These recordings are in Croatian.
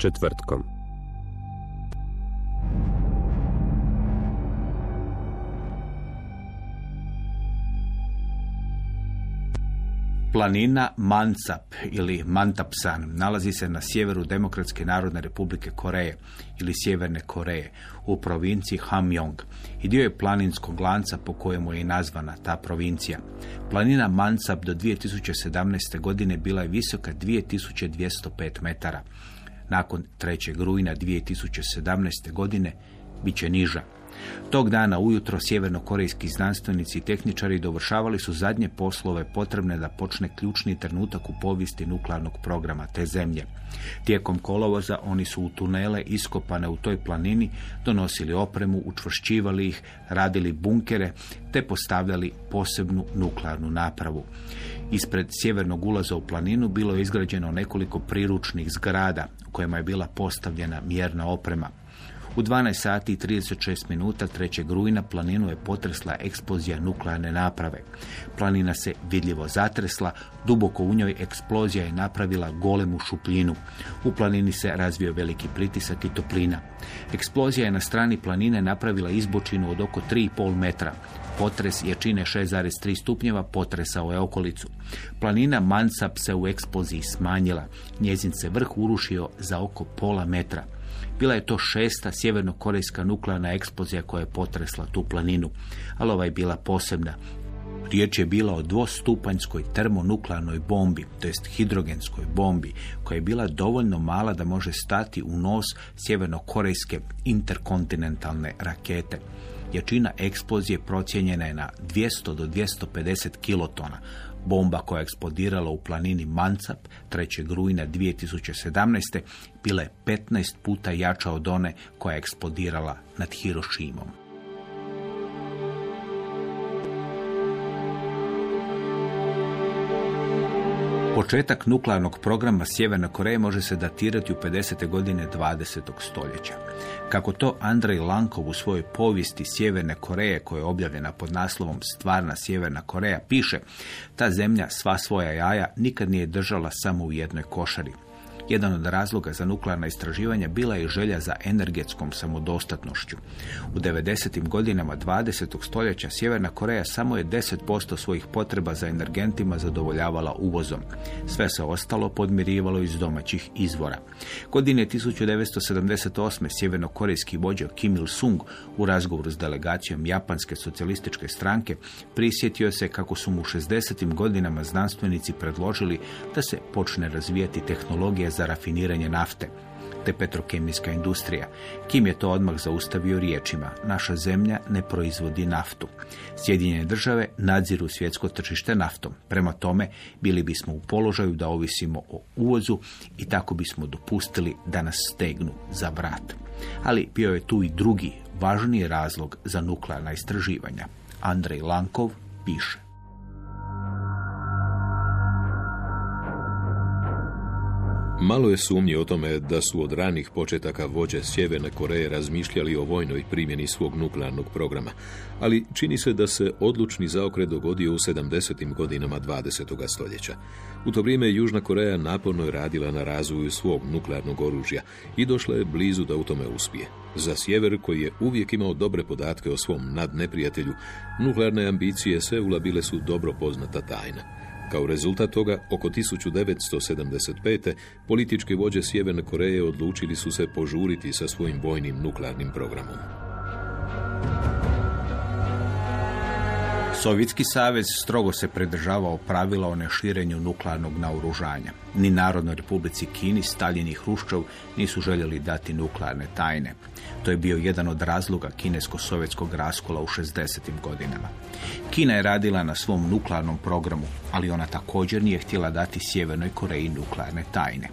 Četvrtkom. Planina Mansap ili Mantapsan nalazi se na sjeveru Demokratske narodne republike Koreje ili Sjeverne Koreje u provinciji Hamyong i dio je planinskog lanca po kojemu je nazvana ta provincija. Planina Mansap do 2017. godine bila je visoka 2205 metara. Nakon 3. rujna 2017. godine bit će niža. Tog dana ujutro sjevernokorejski znanstvenici i tehničari dovršavali su zadnje poslove potrebne da počne ključni trenutak u povijesti nuklearnog programa te zemlje. Tijekom kolovoza oni su u tunele iskopane u toj planini donosili opremu, učvršćivali ih, radili bunkere te postavljali posebnu nuklearnu napravu. Ispred sjevernog ulaza u planinu bilo je izgrađeno nekoliko priručnih zgrada u kojima je bila postavljena mjerna oprema. U 12 sati i 36 minuta 3. rujna planinu je potresla eksplozija nuklearne naprave. Planina se vidljivo zatresla, duboko u njoj eksplozija je napravila golemu šupljinu. U planini se razvio veliki pritisak i toplina. Eksplozija je na strani planine napravila izbočinu od oko 3,5 metra. Potres jačine 6,3 stupnjeva potresao je okolicu. Planina Mansap se u eksploziji smanjila. Njezin se vrh urušio za oko pola metra. Bila je to šesta sjevernokorejska nuklearna eksplozija koja je potresla tu planinu, ali ova je bila posebna. Riječ je bila o dvostupanjskoj termonuklearnoj bombi, to jest hidrogenskoj bombi, koja je bila dovoljno mala da može stati u nos sjevernokorejske interkontinentalne rakete. Jačina eksplozije procijenjena je na 200 do 250 kilotona. Bomba koja je eksplodirala u planini Mancap 3. rujna 2017. bila je 15 puta jača od one koja je eksplodirala nad Hirošimom. Početak nuklearnog programa Sjeverne Koreje može se datirati u 50. godine 20. stoljeća. Kako to Andrej Lankov u svojoj povijesti Sjeverne Koreje, koja je objavljena pod naslovom Stvarna Sjeverna Koreja, piše ta zemlja sva svoja jaja nikad nije držala samo u jednoj košari. Jedan od razloga za nuklearna istraživanja bila je želja za energetskom samodostatnošću. U 90. godinama 20. stoljeća Sjeverna Koreja samo je 10% svojih potreba za energentima zadovoljavala uvozom. Sve se ostalo podmirivalo iz domaćih izvora. Godine 1978. sjevernokorejski vođa Kim Il-sung u razgovoru s delegacijom Japanske socijalističke stranke prisjetio se kako su mu u 60. godinama znanstvenici predložili da se počne razvijati tehnologija za rafiniranje nafte te petrokemijska industrija. Kim je to odmah zaustavio riječima. Naša zemlja ne proizvodi naftu. Sjedinjene države nadziru svjetsko tržište naftom. Prema tome, bili bismo u položaju da ovisimo o uvozu i tako bismo dopustili da nas stegnu za vrat. Ali bio je tu i drugi, važniji razlog za nuklearna istraživanja. Andrej Lankov piše. Malo je sumnje o tome da su od ranih početaka vođe Sjeverne Koreje razmišljali o vojnoj primjeni svog nuklearnog programa, ali čini se da se odlučni zaokret dogodio u 70. godinama 20. stoljeća. U to vrijeme Južna Koreja naporno je radila na razvoju svog nuklearnog oružja i došla je blizu da u tome uspije. Za sjever, koji je uvijek imao dobre podatke o svom nadneprijatelju, nuklearne ambicije Seula bile su dobro poznata tajna. Kao rezultat toga, oko 1975. politički vođe Sjeverne Koreje odlučili su se požuriti sa svojim vojnim nuklearnim programom. Sovjetski savez strogo se pridržavao pravila o neširenju nuklearnog naoružanja. Ni Narodnoj republici Kini, Stalin i Hruščov nisu željeli dati nuklearne tajne. To je bio jedan od razloga kinesko-sovjetskog raskola u 60. godinama. Kina je radila na svom nuklearnom programu, ali ona također nije htjela dati Sjevernoj Koreji nuklearne tajne.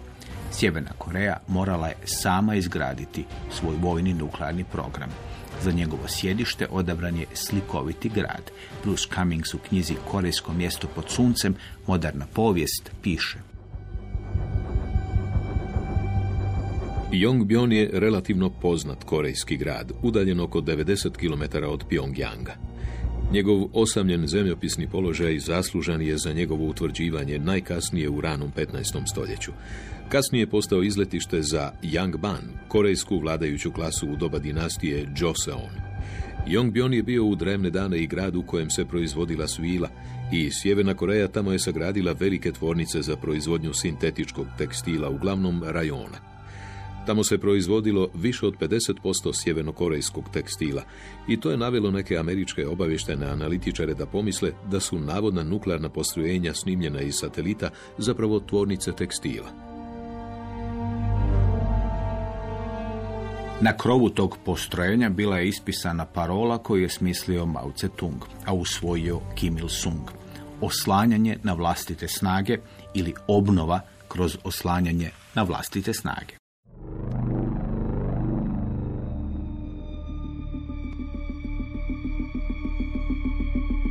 Sjeverna Koreja morala je sama izgraditi svoj vojni nuklearni program. Za njegovo sjedište odabran je slikoviti grad. Bruce Cummings u knjizi Korejsko mjesto pod suncem, moderna povijest, piše. Yongbyon je relativno poznat korejski grad, udaljen oko 90 km od Pyongyanga. Njegov osamljen zemljopisni položaj zaslužan je za njegovo utvrđivanje najkasnije u ranom 15. stoljeću. Kasnije je postao izletište za Yangban, korejsku vladajuću klasu u doba dinastije Joseon. Yongbyon je bio u drevne dane i grad u kojem se proizvodila svila i Sjeverna Koreja tamo je sagradila velike tvornice za proizvodnju sintetičkog tekstila, uglavnom rajona. Tamo se proizvodilo više od 50% sjevernokorejskog tekstila i to je navelo neke američke obavještene analitičare da pomisle da su navodna nuklearna postrojenja snimljena iz satelita zapravo tvornice tekstila. Na krovu tog postrojenja bila je ispisana parola koju je smislio Mao Tse-tung, a usvojio Kim Il-sung. Oslanjanje na vlastite snage ili obnova kroz oslanjanje na vlastite snage.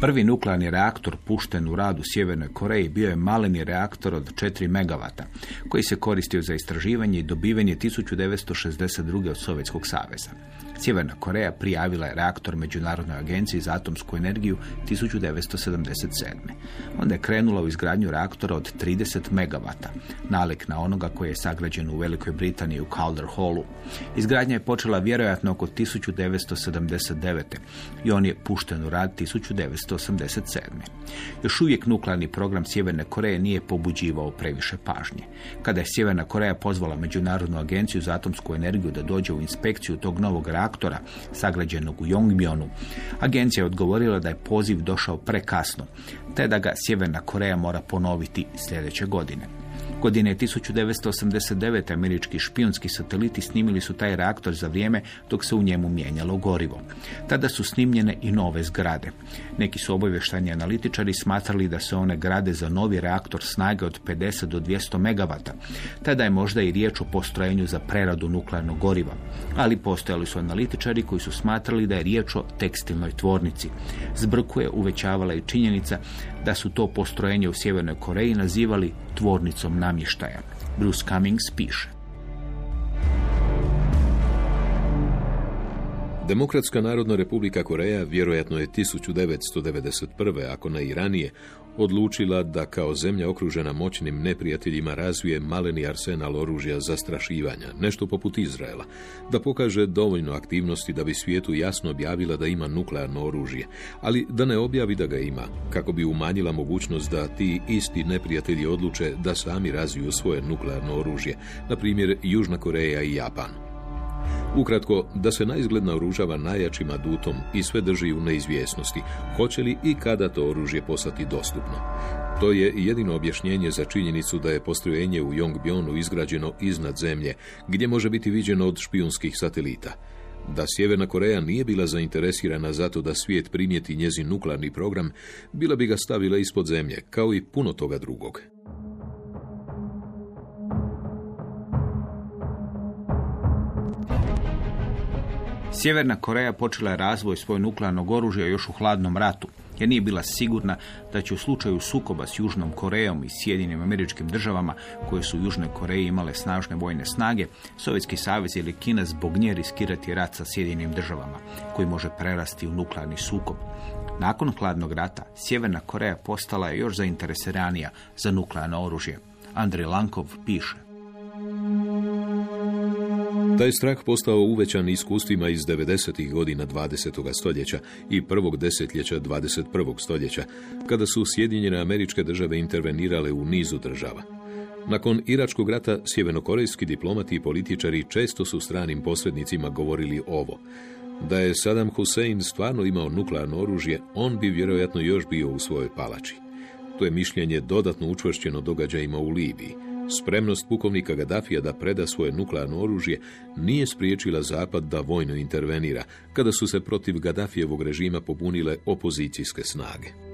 Prvi nuklearni reaktor pušten u rad u Sjevernoj Koreji bio je maleni reaktor od 4 MW, koji se koristio za istraživanje i dobivanje 1962. od Sovjetskog saveza. Sjeverna Koreja prijavila je reaktor Međunarodnoj agenciji za atomsku energiju 1977. Onda je krenula u izgradnju reaktora od 30 MW, nalik na onoga koji je sagrađen u Velikoj Britaniji u Calder Hallu. Izgradnja je počela vjerojatno oko 1979. i on je pušten u rad 1987. Još uvijek nuklearni program Sjeverne Koreje nije pobuđivao previše pažnje. Kada je Sjeverna Koreja pozvala Međunarodnu agenciju za atomsku energiju da dođe u inspekciju tog novog reaktora sagrađenog u Yongbyon, agencija je odgovorila da je poziv došao prekasno, te da ga Sjeverna Koreja mora ponoviti sljedeće godine. Godine 1989. američki špionski sateliti snimili su taj reaktor za vrijeme dok se u njemu mijenjalo gorivo. Tada su snimljene i nove zgrade. Neki su obavještani analitičari smatrali da se one grade za novi reaktor snage od 50 do 200 MW. Tada je možda i riječ o postrojenju za preradu nuklearnog goriva. Ali postojali su analitičari koji su smatrali da je riječ o tekstilnoj tvornici. Zbrku je uvećavala i činjenica da su to postrojenje u Sjevernoj Koreji nazivali tvornicom namještaja. Bruce Cummings piše. Demokratska narodna republika Koreja vjerojatno je 1991. ako ne i ranije odlučila da kao zemlja okružena moćnim neprijateljima razvije maleni arsenal oružja zastrašivanja, nešto poput Izraela, da pokaže dovoljno aktivnosti da bi svijetu jasno objavila da ima nuklearno oružje, ali da ne objavi da ga ima, kako bi umanjila mogućnost da ti isti neprijatelji odluče da sami razviju svoje nuklearno oružje, na primjer Južna Koreja i Japan. Ukratko, da se naizgled naoružava najjačim adutom i sve drži u neizvjesnosti, hoće li i kada to oružje postati dostupno. To je jedino objašnjenje za činjenicu da je postrojenje u Yongbyonu izgrađeno iznad zemlje, gdje može biti viđeno od špijunskih satelita. Da Sjeverna Koreja nije bila zainteresirana zato da svijet primijeti njezin nuklearni program, bila bi ga stavila ispod zemlje, kao i puno toga drugog. Sjeverna Koreja počela je razvoj svojeg nuklearnog oružja još u hladnom ratu, jer nije bila sigurna da će u slučaju sukoba s Južnom Korejom i Sjedinim američkim državama, koje su u Južnoj Koreji imale snažne vojne snage, Sovjetski savez ili Kina zbog nje riskirati rat sa Sjedinim državama, koji može prerasti u nuklearni sukob. Nakon hladnog rata, Sjeverna Koreja postala je još zainteresiranija za nuklearno oružje. Andrej Lankov piše. Taj strah postao uvećan iskustvima iz 90. godina 20. stoljeća i prvog desetljeća 21. stoljeća, kada su Sjedinjene američke države intervenirale u nizu država. Nakon Iračkog rata, sjevernokorejski diplomati i političari često su stranim posrednicima govorili ovo. Da je Saddam Hussein stvarno imao nuklearno oružje, on bi vjerojatno još bio u svojoj palači. To je mišljenje dodatno učvršćeno događajima u Libiji. Spremnost pukovnika Gaddafija da preda svoje nuklearno oružje nije spriječila Zapad da vojno intervenira, kada su se protiv Gaddafijevog režima pobunile opozicijske snage.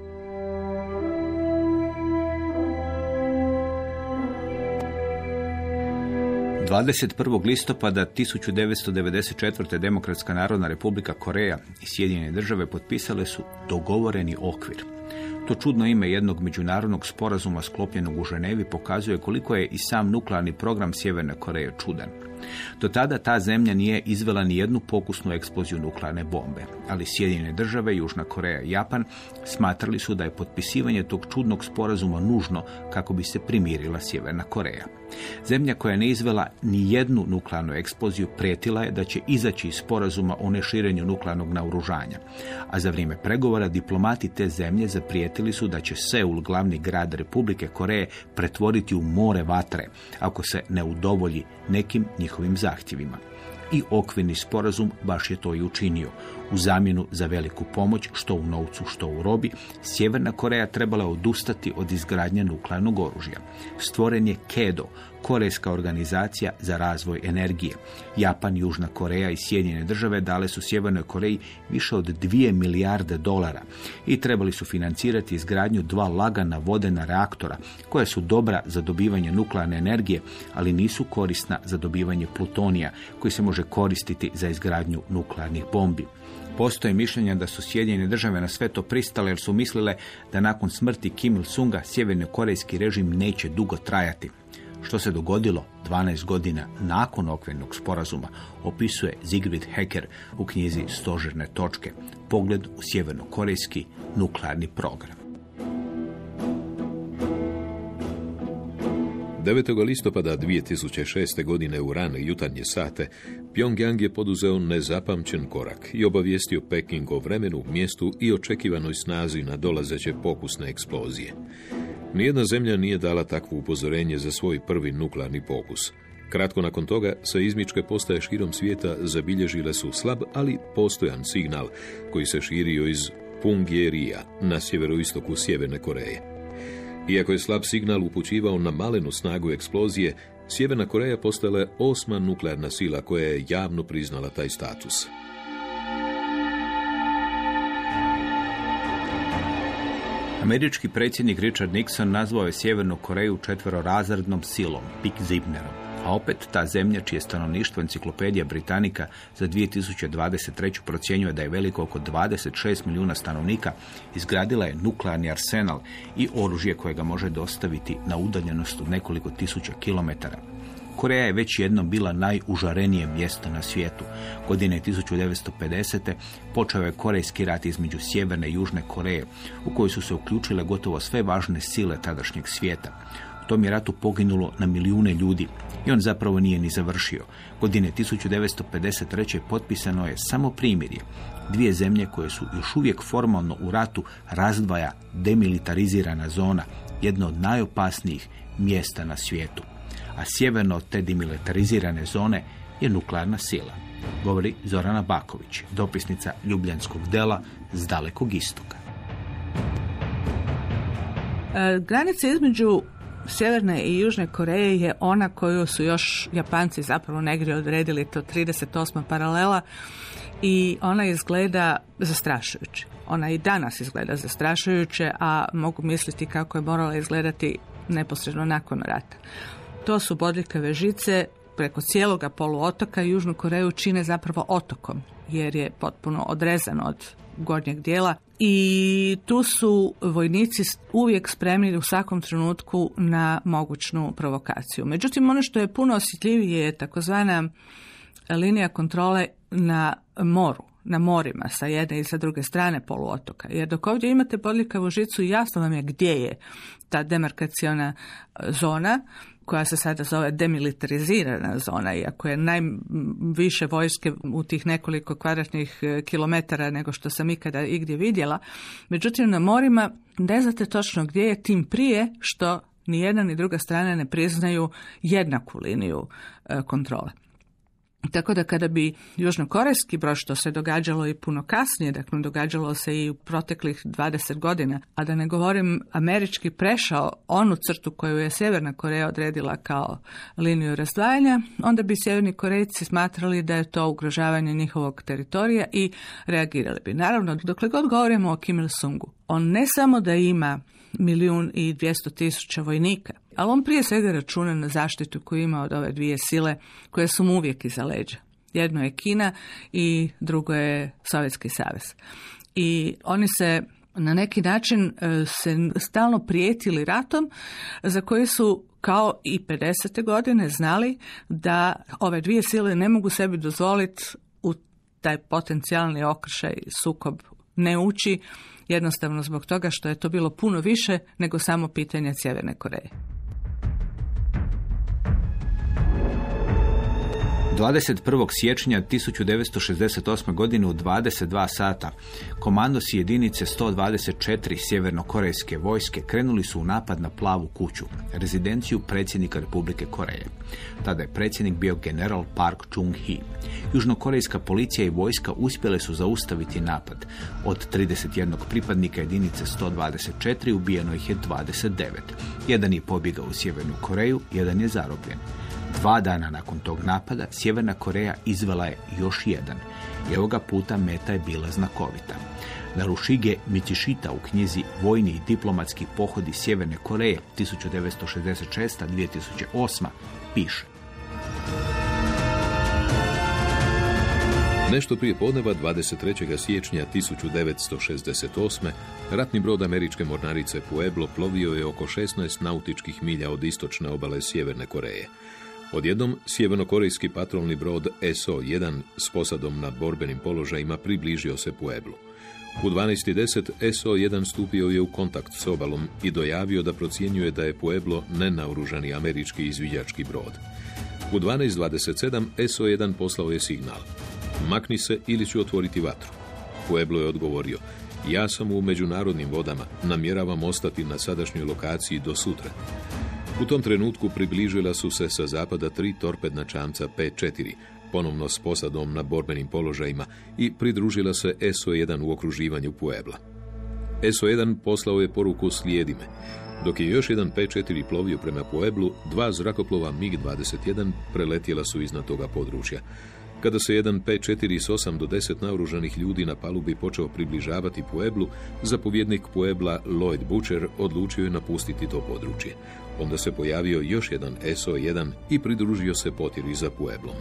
21. listopada 1994. Demokratska narodna republika Koreja i Sjedinjene države potpisale su dogovoreni okvir. To čudno ime jednog međunarodnog sporazuma sklopljenog u Ženevi pokazuje koliko je i sam nuklearni program Sjeverne Koreje čudan. Do tada ta zemlja nije izvela ni jednu pokusnu eksploziju nuklearne bombe, ali Sjedinjene države, Južna Koreja i Japan smatrali su da je potpisivanje tog čudnog sporazuma nužno kako bi se primirila Sjeverna Koreja. Zemlja koja ne izvela ni jednu nuklearnu eksploziju prijetila je da će izaći iz sporazuma o neširenju nuklearnog naoružanja. A za vrijeme pregovora diplomati te zemlje zaprijetili su da će Seul, glavni grad Republike Koreje, pretvoriti u more vatre ako se ne udovolji nekim njihovim zahtjevima i okvirni sporazum baš je to i učinio. U zamjenu za veliku pomoć, što u novcu, što u robi, Sjeverna Koreja trebala odustati od izgradnje nuklearnog oružja. Stvoren je KEDO, Korejska organizacija za razvoj energije. Japan, Južna Koreja i Sjedinjene države dale su Sjevernoj Koreji više od 2 milijarde dolara i trebali su financirati izgradnju dva lagana vodena reaktora koja su dobra za dobivanje nuklearne energije, ali nisu korisna za dobivanje plutonija koji se može koristiti za izgradnju nuklearnih bombi. Postoje mišljenja da su Sjedinjene države na sve to pristale jer su mislile da nakon smrti Kim Il-sunga sjeverno-korejski režim neće dugo trajati. Što se dogodilo 12 godina nakon okvirnog sporazuma opisuje Zigrid Hecker u knjizi Stožerne točke, pogled u sjeverno-korejski nuklearni program. 9. listopada 2006. godine u rane jutarnje sate Pyongyang je poduzeo nezapamćen korak i obavijestio Peking o vremenu, mjestu i očekivanoj snazi na dolazeće pokusne eksplozije. Nijedna zemlja nije dala takvo upozorenje za svoj prvi nuklearni pokus. Kratko nakon toga, sa izmičke postaje širom svijeta zabilježile su slab, ali postojan signal koji se širio iz Pungjerija na sjeveroistoku Sjeverne Koreje. Iako je slab signal upućivao na malenu snagu eksplozije, Sjeverna Koreja postala je osma nuklearna sila koja je javno priznala taj status. Američki predsjednik Richard Nixon nazvao je Sjevernu Koreju četverorazrednom silom, Pik Zibnerom. A opet ta zemlja čije stanovništvo enciklopedija Britanika za 2023. procjenjuje da je veliko oko 26 milijuna stanovnika, izgradila je nuklearni arsenal i oružje koje ga može dostaviti na udaljenost od nekoliko tisuća kilometara. Koreja je već jednom bila najužarenije mjesto na svijetu. Godine 1950. počeo je Korejski rat između Sjeverne i Južne Koreje, u koji su se uključile gotovo sve važne sile tadašnjeg svijeta. U tom je ratu poginulo na milijune ljudi i on zapravo nije ni završio. Godine 1953. potpisano je samo primirje. Dvije zemlje koje su još uvijek formalno u ratu razdvaja demilitarizirana zona, jedno od najopasnijih mjesta na svijetu a sjeverno od te demilitarizirane zone je nuklearna sila, govori Zorana Baković, dopisnica Ljubljanskog dela s dalekog istoka. E, granica između Sjeverne i Južne Koreje je ona koju su još Japanci zapravo negdje odredili, to 38. paralela i ona izgleda zastrašujuće. Ona i danas izgleda zastrašujuće, a mogu misliti kako je morala izgledati neposredno nakon rata. To su bodljikave žice preko cijeloga poluotoka Južnu Koreju čine zapravo otokom, jer je potpuno odrezan od gornjeg dijela i tu su vojnici uvijek spremni u svakom trenutku na mogućnu provokaciju. Međutim, ono što je puno osjetljivije je takozvana linija kontrole na moru na morima sa jedne i sa druge strane poluotoka. Jer dok ovdje imate podlikavu žicu, jasno vam je gdje je ta demarkaciona zona, koja se sada zove demilitarizirana zona, iako je najviše vojske u tih nekoliko kvadratnih e, kilometara nego što sam ikada igdje vidjela. Međutim, na morima ne znate točno gdje je tim prije što ni jedna ni druga strana ne priznaju jednaku liniju e, kontrole. Tako da kada bi južnokorejski brod, što se događalo i puno kasnije, dakle događalo se i u proteklih 20 godina, a da ne govorim američki prešao onu crtu koju je Sjeverna Koreja odredila kao liniju razdvajanja, onda bi Sjeverni Korejci smatrali da je to ugrožavanje njihovog teritorija i reagirali bi. Naravno, dokle god govorimo o Kim Il-sungu, on ne samo da ima milijun i dvjesto tisuća vojnika, ali on prije svega računa na zaštitu koju ima od ove dvije sile koje su mu uvijek iza leđa. Jedno je Kina i drugo je Sovjetski savez. I oni se na neki način e, se stalno prijetili ratom za koje su kao i 50. godine znali da ove dvije sile ne mogu sebi dozvoliti u taj potencijalni okršaj sukob ne ući jednostavno zbog toga što je to bilo puno više nego samo pitanje Sjeverne Koreje. 21. siječnja 1968. godine u 22 sata komandosi jedinice 124 sjevernokorejske vojske krenuli su u napad na plavu kuću, rezidenciju predsjednika Republike Koreje. Tada je predsjednik bio general Park Chung-hee. Južnokorejska policija i vojska uspjele su zaustaviti napad. Od 31 pripadnika jedinice 124 ubijeno ih je 29. Jedan je pobjegao u Sjevernu Koreju, jedan je zarobljen. Dva dana nakon tog napada Sjeverna Koreja izvela je još jedan i ovoga puta meta je bila znakovita. Narušige Michišita u knjizi Vojni i diplomatski pohodi Sjeverne Koreje 1966-2008 piše. Nešto prije podneva 23. siječnja 1968. ratni brod američke mornarice Pueblo plovio je oko 16 nautičkih milja od istočne obale Sjeverne Koreje. Odjednom, sjevernokorejski patrolni brod SO-1 s posadom na borbenim položajima približio se Pueblu. U 12.10 SO-1 stupio je u kontakt s obalom i dojavio da procjenjuje da je Pueblo nenaoružani američki izviđački brod. U 12.27 SO-1 poslao je signal. Makni se ili ću otvoriti vatru. Pueblo je odgovorio. Ja sam u međunarodnim vodama, namjeravam ostati na sadašnjoj lokaciji do sutra. U tom trenutku približila su se sa zapada tri torpedna čamca P-4, ponovno s posadom na borbenim položajima i pridružila se SO-1 u okruživanju Puebla. SO-1 poslao je poruku slijedime. Dok je još jedan P-4 plovio prema Pueblu, dva zrakoplova MiG-21 preletjela su iznad toga područja. Kada se jedan P-4 s 8 do 10 naoružanih ljudi na palubi počeo približavati Pueblu, zapovjednik Puebla Lloyd Butcher odlučio je napustiti to područje. Onda se pojavio još jedan SO-1 i pridružio se potjeri za Pueblom.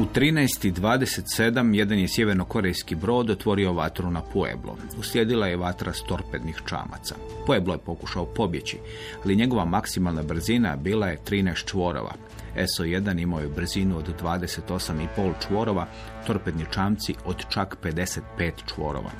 U 13.27 jedan je sjevernokorejski brod otvorio vatru na Pueblo. Uslijedila je vatra s torpednih čamaca. Pueblo je pokušao pobjeći, ali njegova maksimalna brzina bila je 13 čvorova. SO-1 imao je brzinu od 28,5 čvorova, torpedni čamci od čak 55 čvorova.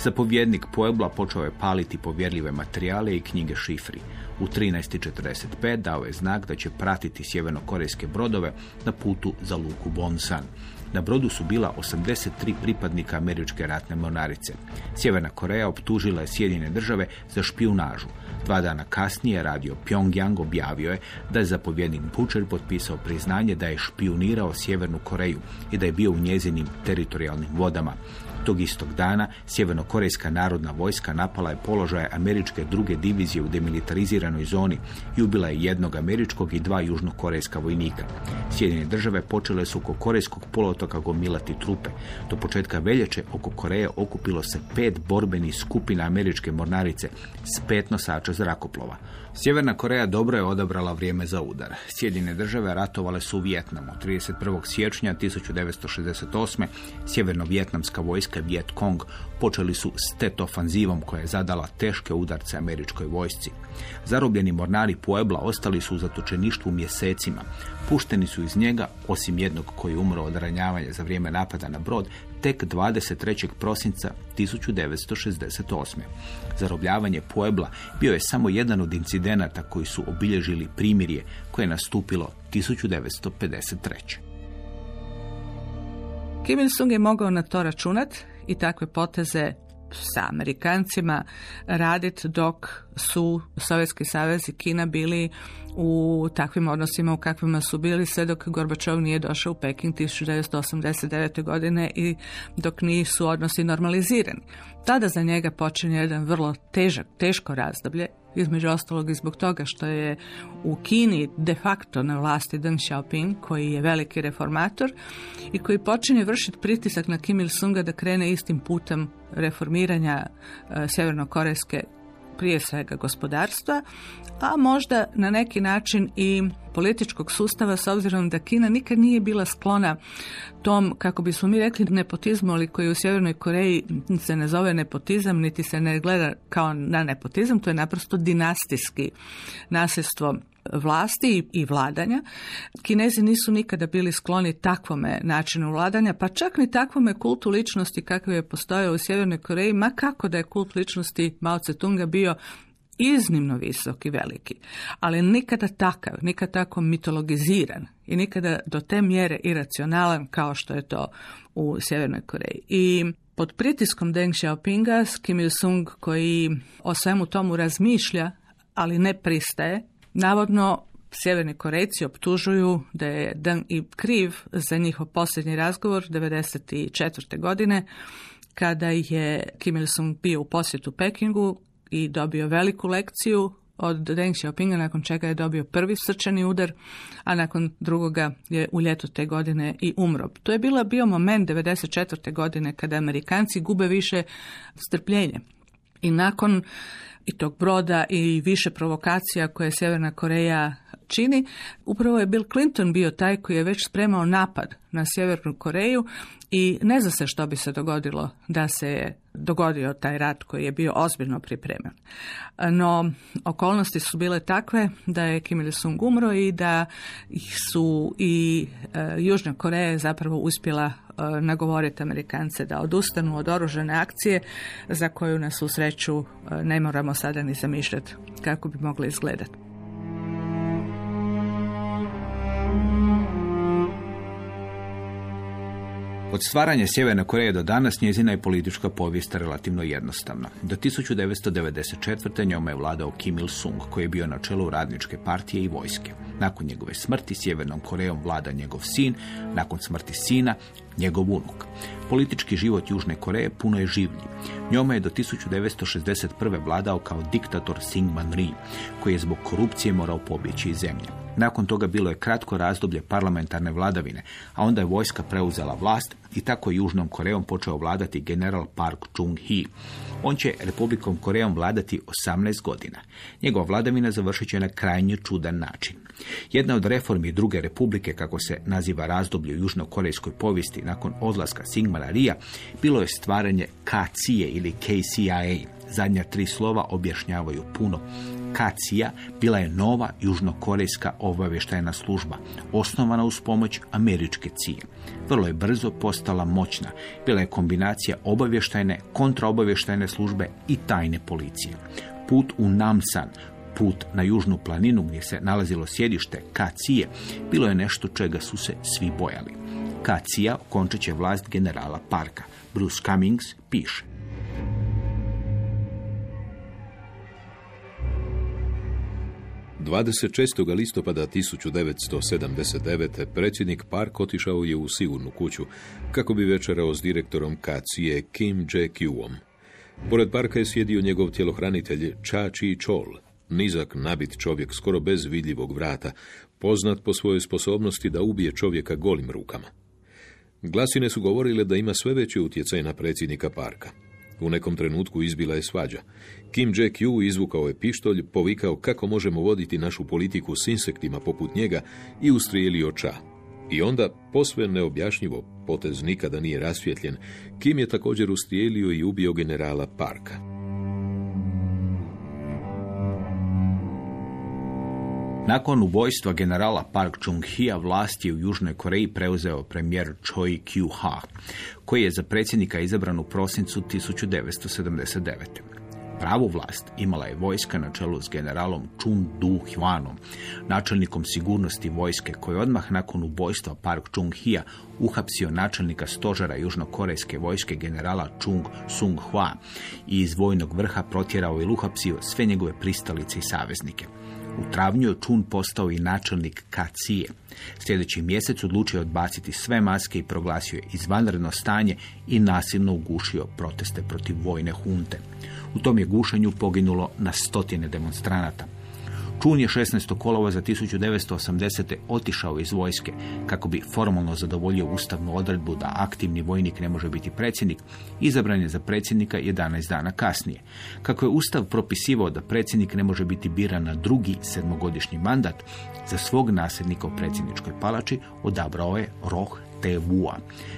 Zapovjednik Puebla počeo je paliti povjerljive materijale i knjige šifri. U 13.45 dao je znak da će pratiti sjevernokorejske brodove na putu za luku Bonsan. Na brodu su bila 83 pripadnika američke ratne mornarice. Sjeverna Koreja optužila je Sjedine države za špijunažu. Dva dana kasnije radio Pyongyang objavio je da je zapovjednik Butcher potpisao priznanje da je špijunirao Sjevernu Koreju i da je bio u njezinim teritorijalnim vodama. Tog istog dana Sjevernokorejska narodna vojska napala je položaje američke druge divizije u demilitariziranoj zoni i ubila je jednog američkog i dva južnokorejska vojnika. Sjedinjene države počele su oko korejskog poluotoka gomilati trupe. Do početka veljače oko Koreje okupilo se pet borbenih skupina američke mornarice s pet nosača zrakoplova. Sjeverna Koreja dobro je odabrala vrijeme za udar. Sjedine države ratovale su u Vjetnamu. 31. siječnja 1968. Sjeverno-vjetnamska vojska Viet Cong počeli su s tet ofanzivom koja je zadala teške udarce američkoj vojsci. Zarobljeni mornari Puebla ostali su u zatočeništvu mjesecima. Pušteni su iz njega, osim jednog koji umro od ranjavanja za vrijeme napada na brod, tek 23. prosinca 1968. Zarobljavanje Puebla bio je samo jedan od incidenata koji su obilježili primirje koje je nastupilo 1953. Kim Il-sung je mogao na to računat i takve poteze sa Amerikancima raditi dok su Sovjetski savez i Kina bili u takvim odnosima u kakvima su bili sve dok Gorbačov nije došao u Peking 1989. godine i dok nisu odnosi normalizirani. Tada za njega počinje jedan vrlo težak, teško razdoblje, između ostalog i zbog toga što je u Kini de facto na vlasti Deng Xiaoping, koji je veliki reformator i koji počinje vršiti pritisak na Kim Il-sunga da krene istim putem reformiranja e, sjevernokorejske prije svega gospodarstva, a možda na neki način i političkog sustava s obzirom da Kina nikad nije bila sklona tom, kako bismo mi rekli, nepotizmu, ali koji u Sjevernoj Koreji se ne zove nepotizam, niti se ne gleda kao na nepotizam, to je naprosto dinastijski nasljedstvo vlasti i vladanja. Kinezi nisu nikada bili skloni takvome načinu vladanja, pa čak ni takvome kultu ličnosti kakav je postojao u Sjevernoj Koreji, ma kako da je kult ličnosti Mao Tse-tunga bio iznimno visok i veliki, ali nikada takav, nikada tako mitologiziran i nikada do te mjere iracionalan kao što je to u Sjevernoj Koreji. I pod pritiskom Deng Xiaopinga, Kim Il-sung koji o svemu tomu razmišlja, ali ne pristaje, navodno Sjeverni Korejci optužuju da je Deng i kriv za njihov posljednji razgovor 1994. godine kada je Kim Il-sung bio u posjetu Pekingu i dobio veliku lekciju od Deng Xiaopinga, nakon čega je dobio prvi srčani udar, a nakon drugoga je u ljetu te godine i umro. To je bila bio moment 94. godine kada Amerikanci gube više strpljenje. I nakon i tog broda i više provokacija koje Sjeverna Koreja čini, upravo je Bill Clinton bio taj koji je već spremao napad na Sjevernu Koreju i ne zna se što bi se dogodilo da se je dogodio taj rat koji je bio ozbiljno pripreman. No, okolnosti su bile takve da je Kim Il-sung umro i da su i e, Južna Koreja zapravo uspjela e, nagovoriti Amerikance da odustanu od oružane akcije za koju nas u sreću e, ne moramo sada ni zamišljati kako bi mogli izgledati. Od stvaranja Sjeverne Koreje do danas njezina je politička povijest relativno jednostavna. Do 1994. njome je vladao Kim Il-sung, koji je bio na čelu radničke partije i vojske. Nakon njegove smrti Sjevernom Korejom vlada njegov sin, nakon smrti sina njegov unuk. Politički život Južne Koreje puno je življi. Njome je do 1961. vladao kao diktator Syngman Rhee, koji je zbog korupcije morao pobjeći iz zemlje. Nakon toga bilo je kratko razdoblje parlamentarne vladavine, a onda je vojska preuzela vlast i tako Južnom Korejom počeo vladati general Park Chung-hee. On će Republikom Korejom vladati 18 godina. Njegova vladavina završit će na krajnje čudan način. Jedna od reformi druge republike, kako se naziva razdoblje u južnokorejskoj povijesti nakon odlaska Singmara Rija, bilo je stvaranje KCIA ili KCIA. Zadnja tri slova objašnjavaju puno. KCIA bila je nova južnokorejska obavještajna služba, osnovana uz pomoć američke cije. Vrlo je brzo postala moćna. Bila je kombinacija obavještajne, kontraobavještajne službe i tajne policije. Put u Namsan, put na južnu planinu gdje se nalazilo sjedište Kacije, bilo je nešto čega su se svi bojali. Kacija končat će vlast generala Parka. Bruce Cummings piše. 26. listopada 1979. predsjednik Park otišao je u sigurnu kuću kako bi večerao s direktorom Kacije Kim Jae-kyuom. Pored Parka je sjedio njegov tjelohranitelj Cha Chi Chol, nizak, nabit čovjek skoro bez vidljivog vrata, poznat po svojoj sposobnosti da ubije čovjeka golim rukama. Glasine su govorile da ima sve veći utjecaj na predsjednika Parka. U nekom trenutku izbila je svađa. Kim Jae-kyu izvukao je pištolj, povikao kako možemo voditi našu politiku s insektima poput njega i ustrijelio ča. I onda, posve neobjašnjivo, potez nikada nije rasvjetljen, Kim je također ustrijelio i ubio generala Parka. Nakon ubojstva generala Park Chung-hia vlast je u Južnoj Koreji preuzeo premijer Choi Kyu-ha, koji je za predsjednika izabran u prosincu 1979. Pravu vlast imala je vojska na čelu s generalom Chun Du Hwanom, načelnikom sigurnosti vojske koji odmah nakon ubojstva Park Chung Hia uhapsio načelnika stožera južnokorejske vojske generala Chung Sung Hwa i iz vojnog vrha protjerao i uhapsio sve njegove pristalice i saveznike. U travnju je Čun postao i načelnik Kacije. Sljedeći mjesec odlučio odbaciti sve maske i proglasio je izvanredno stanje i nasilno ugušio proteste protiv vojne hunte. U tom je gušenju poginulo na stotine demonstranata. Čun je 16. kolova za 1980. otišao iz vojske kako bi formalno zadovoljio ustavnu odredbu da aktivni vojnik ne može biti predsjednik, izabran je za predsjednika 11 dana kasnije. Kako je ustav propisivao da predsjednik ne može biti biran na drugi sedmogodišnji mandat, za svog nasljednika u predsjedničkoj palači odabrao je Roh Te-Wua.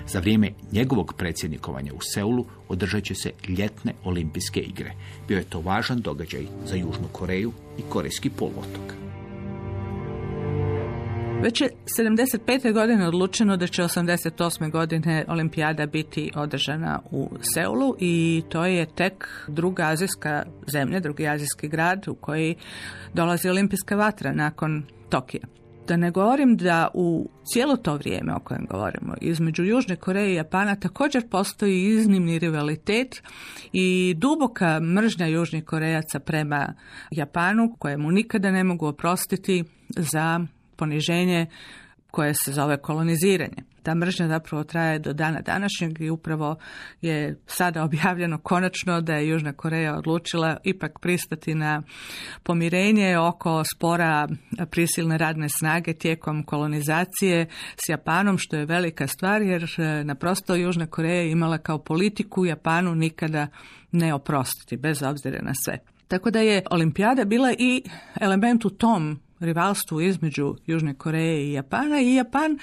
Za vrijeme njegovog predsjednikovanja u Seulu održat će se ljetne olimpijske igre. Bio je to važan događaj za Južnu Koreju i Korejski poluotok. Već je 75. godine odlučeno da će 88. godine olimpijada biti održana u Seulu i to je tek druga azijska zemlja, drugi azijski grad u koji dolazi olimpijska vatra nakon Tokija. Da ne govorim da u cijelo to vrijeme o kojem govorimo između Južne Koreje i Japana također postoji iznimni rivalitet i duboka mržnja Južnih Korejaca prema Japanu kojemu nikada ne mogu oprostiti za poniženje koje se zove koloniziranje. Ta mržnja zapravo traje do dana današnjeg i upravo je sada objavljeno konačno da je Južna Koreja odlučila ipak pristati na pomirenje oko spora prisilne radne snage tijekom kolonizacije s Japanom, što je velika stvar jer e, naprosto Južna Koreja je imala kao politiku Japanu nikada ne oprostiti, bez obzira na sve. Tako da je olimpijada bila i element u tom rivalstvu između Južne Koreje i Japana i Japan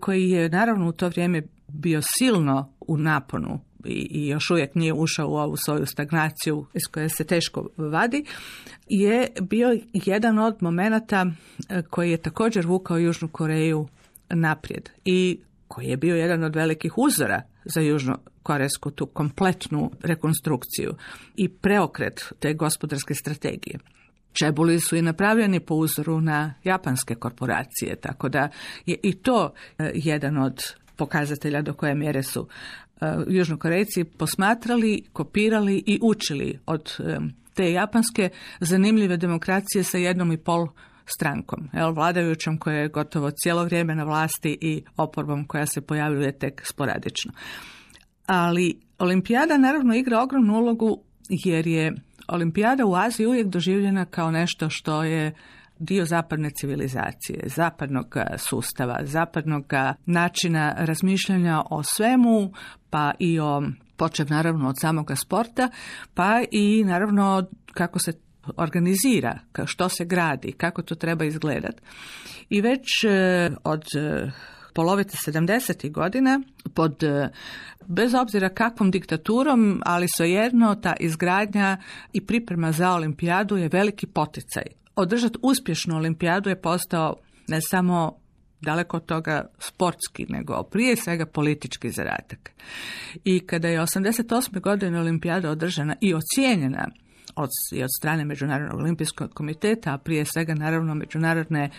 koji je naravno u to vrijeme bio silno u naponu i, i još uvijek nije ušao u ovu svoju stagnaciju iz koje se teško vadi, je bio jedan od momenata e, koji je također vukao Južnu Koreju naprijed i koji je bio jedan od velikih uzora za južnokorejsku tu kompletnu rekonstrukciju i preokret te gospodarske strategije. Čebuli su i napravljeni po uzoru na japanske korporacije, tako da je i to e, jedan od pokazatelja do koje mjere su e, južnokorejci posmatrali, kopirali i učili od e, te japanske zanimljive demokracije sa jednom i pol strankom, jel, vladajućom koja je gotovo cijelo vrijeme na vlasti i oporbom koja se pojavljuje tek sporadično. Ali olimpijada naravno igra ogromnu ulogu jer je olimpijada u Aziji uvijek doživljena kao nešto što je dio zapadne civilizacije, zapadnog sustava, zapadnog načina razmišljanja o svemu, pa i o počev naravno od samoga sporta, pa i naravno kako se organizira, što se gradi, kako to treba izgledati. I već e, od e, polovice 70. godina pod e, bez obzira kakvom diktaturom, ali svejedno ta izgradnja i priprema za olimpijadu je veliki poticaj. Održati uspješnu olimpijadu je postao ne samo daleko od toga sportski, nego prije svega politički zadatak. I kada je 88. godine olimpijada održana i ocijenjena od, i od strane Međunarodnog olimpijskog komiteta, a prije svega naravno međunarodne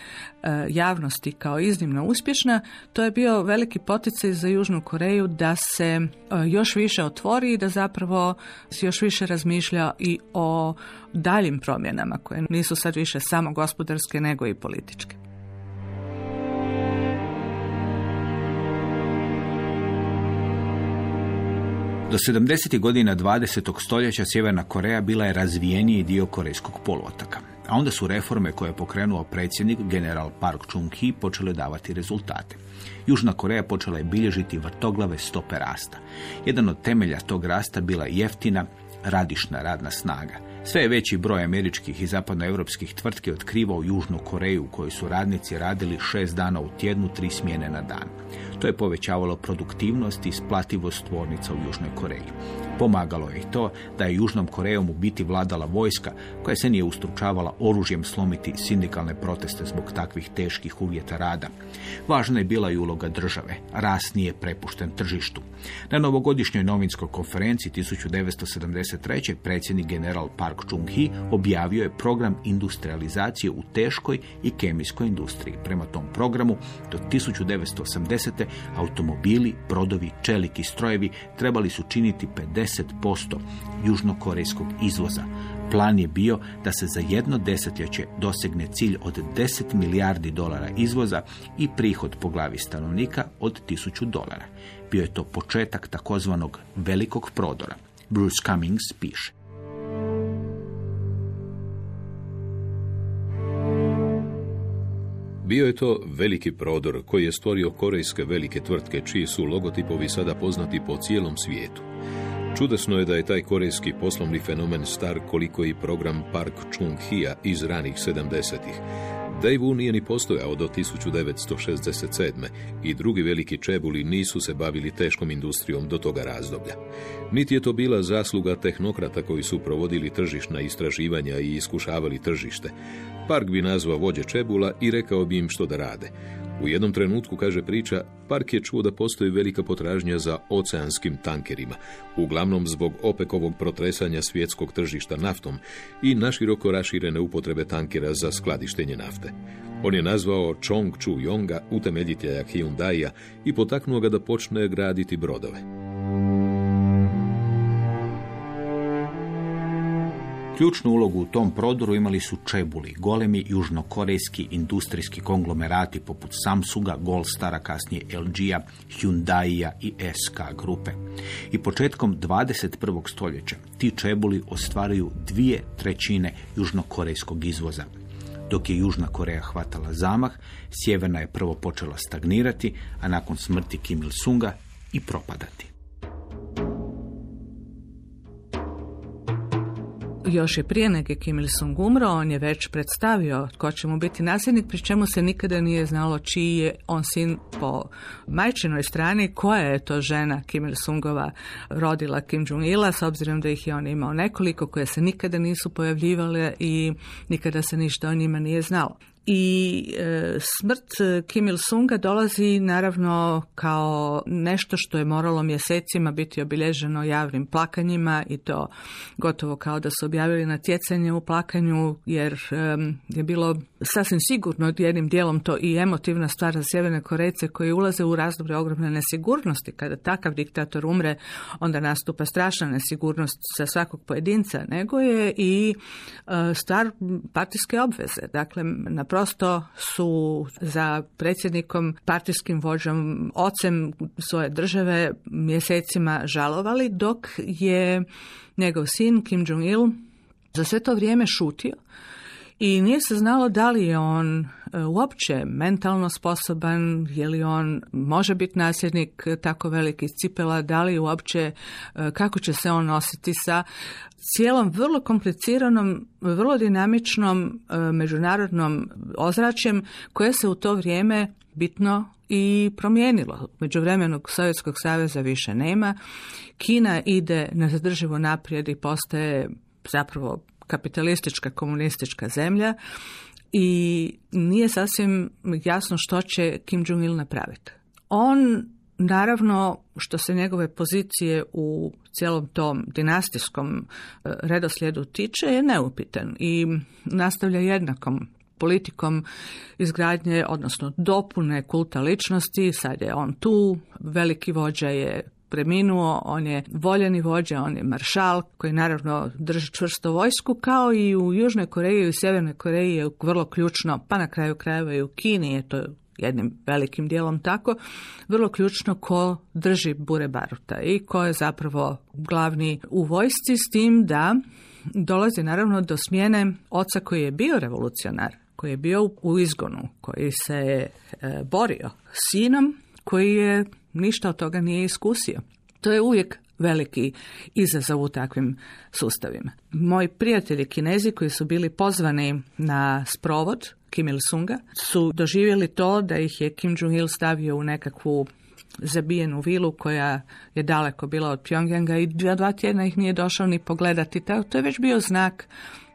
e, javnosti kao iznimno uspješna, to je bio veliki poticaj za Južnu Koreju da se e, još više otvori i da zapravo se još više razmišlja i o daljim promjenama koje nisu sad više samo gospodarske nego i političke. Do 70. godina 20. stoljeća Sjeverna Koreja bila je razvijeniji dio korejskog poluotoka. A onda su reforme koje je pokrenuo predsjednik general Park Chung-hee počele davati rezultate. Južna Koreja počela je bilježiti vrtoglave stope rasta. Jedan od temelja tog rasta bila jeftina, radišna radna snaga. Sve veći broj američkih i zapadnoevropskih tvrtki otkrivao Južnu Koreju u kojoj su radnici radili šest dana u tjednu, tri smjene na dan. To je povećavalo produktivnost i isplativost tvornica u Južnoj Koreji. Pomagalo je i to da je Južnom Korejom u biti vladala vojska koja se nije ustručavala oružjem slomiti sindikalne proteste zbog takvih teških uvjeta rada. Važna je bila i uloga države. Ras nije prepušten tržištu. Na novogodišnjoj novinskoj konferenciji 1973. predsjednik general Park Chung-hee objavio je program industrializacije u teškoj i kemijskoj industriji. Prema tom programu do 1980. automobili, brodovi, čelik i strojevi trebali su činiti 50% južnokorejskog izvoza. Plan je bio da se za jedno desetljeće dosegne cilj od 10 milijardi dolara izvoza i prihod po glavi stanovnika od 1000 dolara. Bio je to početak takozvanog velikog prodora. Bruce Cummings piše. Bio je to veliki prodor koji je stvorio korejske velike tvrtke čiji su logotipovi sada poznati po cijelom svijetu. Čudesno je da je taj korejski poslovni fenomen star koliko i program Park Chung-hia iz ranih 70-ih. Daewoo nije ni postojao do 1967. i drugi veliki čebuli nisu se bavili teškom industrijom do toga razdoblja. Niti je to bila zasluga tehnokrata koji su provodili tržišna istraživanja i iskušavali tržište. Park bi nazvao vođe čebula i rekao bi im što da rade. U jednom trenutku, kaže priča, Park je čuo da postoji velika potražnja za oceanskim tankerima, uglavnom zbog opekovog protresanja svjetskog tržišta naftom i naširoko raširene upotrebe tankera za skladištenje nafte. On je nazvao Chong Chu Yonga, utemeljitelja Hyundai-a i potaknuo ga da počne graditi brodove. Ključnu ulogu u tom prodoru imali su Čebuli, golemi južnokorejski industrijski konglomerati poput Samsunga, Golstara, kasnije LG-a, Hyundai-a i SK grupe. I početkom 21. stoljeća ti Čebuli ostvaruju dvije trećine južnokorejskog izvoza. Dok je Južna Koreja hvatala zamah, Sjeverna je prvo počela stagnirati, a nakon smrti Kim Il-sunga i propadati. Još je prije neke Kim Il-sung umro, on je već predstavio tko će mu biti nasljednik, pri čemu se nikada nije znalo čiji je on sin po majčinoj strani, koja je to žena Kim Il-sungova rodila Kim Jong-ila, s obzirom da ih je on imao nekoliko koje se nikada nisu pojavljivale i nikada se ništa o njima nije znalo i e, smrt Kim Il-sunga dolazi naravno kao nešto što je moralo mjesecima biti obilježeno javnim plakanjima i to gotovo kao da su objavili natjecanje u plakanju jer e, je bilo sasvim sigurno jednim dijelom to i emotivna stvar za Sjeverne Korejce koji ulaze u razdoblje ogromne nesigurnosti. Kada takav diktator umre, onda nastupa strašna nesigurnost za svakog pojedinca, nego je i e, stvar partijske obveze. Dakle, naprosto su za predsjednikom, partijskim vođom, ocem svoje države mjesecima žalovali, dok je njegov sin Kim Jong-il za sve to vrijeme šutio i nije se znalo da li je on e, uopće mentalno sposoban, je li on može biti nasljednik tako velikih cipela, da li uopće, e, kako će se on nositi sa cijelom vrlo kompliciranom, vrlo dinamičnom e, međunarodnom ozračjem koje se u to vrijeme bitno i promijenilo. Međuvremenog Sovjetskog saveza više nema. Kina ide nezadrživo naprijed i postaje zapravo kapitalistička komunistička zemlja i nije sasvim jasno što će Kim Jong-il napraviti. On Naravno, što se njegove pozicije u cijelom tom dinastijskom e, redoslijedu tiče, je neupitan i nastavlja jednakom politikom izgradnje, odnosno dopune kulta ličnosti. Sad je on tu, veliki vođa je preminuo, on je voljeni vođa, on je maršal koji naravno drži čvrsto vojsku, kao i u Južnoj Koreji i u Sjevernoj Koreji je vrlo ključno, pa na kraju krajeva i u Kini je to jednim velikim dijelom tako, vrlo ključno ko drži bure baruta i ko je zapravo glavni u vojsci s tim da dolazi naravno do smjene oca koji je bio revolucionar, koji je bio u izgonu, koji se je borio sinom, koji je ništa od toga nije iskusio. To je uvijek veliki izazov u takvim sustavima. Moji prijatelji kinezi koji su bili pozvani na sprovod Kim Il-sunga su doživjeli to da ih je Kim Jong-il stavio u nekakvu zabijenu vilu koja je daleko bila od Pyongyanga i dva, dva tjedna ih nije došao ni pogledati. To, to je već bio znak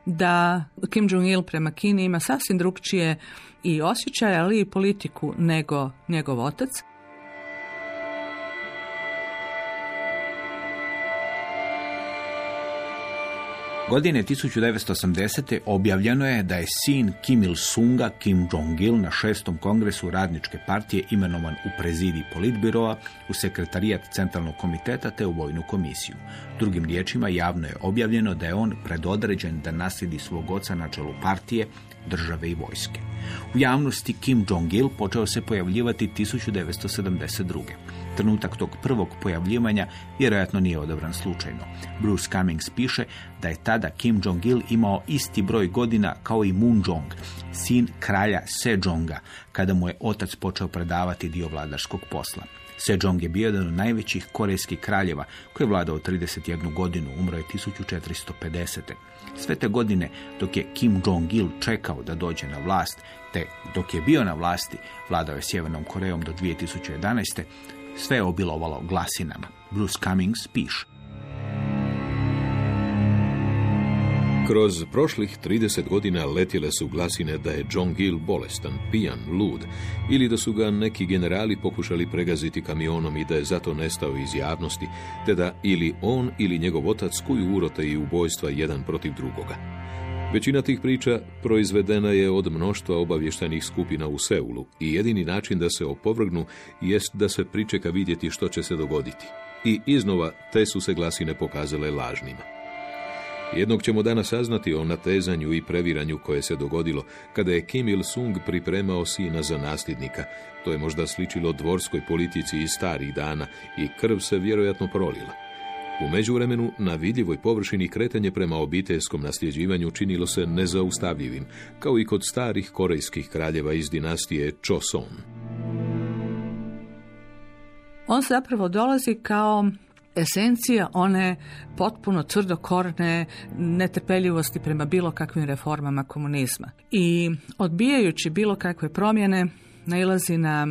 da Kim Jong-il prema Kini ima sasvim drugčije i osjećaje, ali i politiku nego njegov otac. Godine 1980. objavljeno je da je sin Kim Il-sunga, Kim Jong-il, na šestom kongresu radničke partije imenovan u prezidiji politbiroa, u sekretarijat centralnog komiteta te u vojnu komisiju. Drugim riječima, javno je objavljeno da je on predodređen da naslijedi svog oca na čelu partije, države i vojske. U javnosti Kim Jong-il počeo se pojavljivati 1972. Trenutak tog prvog pojavljivanja vjerojatno nije odabran slučajno. Bruce Cummings piše da je tada Kim Jong-il imao isti broj godina kao i Moon Jong, sin kralja Sejonga, kada mu je otac počeo predavati dio vladarskog posla. Sejong je bio jedan od najvećih korejskih kraljeva koji je vladao 31 godinu, umro je 1450. Sve te godine dok je Kim Jong-il čekao da dođe na vlast, te dok je bio na vlasti, vladao je Sjevernom Korejom do 2011. Sve je obilovalo glasinama. Bruce Cummings piše. Kroz prošlih 30 godina letjele su glasine da je John Gill bolestan, pijan, lud, ili da su ga neki generali pokušali pregaziti kamionom i da je zato nestao iz javnosti, te da ili on ili njegov otac kuju urote i ubojstva jedan protiv drugoga. Većina tih priča proizvedena je od mnoštva obavještajnih skupina u Seulu i jedini način da se opovrgnu jest da se pričeka vidjeti što će se dogoditi. I iznova te su se glasine pokazale lažnima. Jednog ćemo danas saznati o natezanju i previranju koje se dogodilo kada je Kim Il-sung pripremao sina za nasljednika. To je možda sličilo dvorskoj politici iz starih dana i krv se vjerojatno prolila. U međuvremenu, na vidljivoj površini kretanje prema obiteljskom nasljeđivanju činilo se nezaustavljivim, kao i kod starih korejskih kraljeva iz dinastije Choson. On zapravo dolazi kao esencija one potpuno tvrdokorne netrpeljivosti prema bilo kakvim reformama komunizma. I odbijajući bilo kakve promjene nailazi na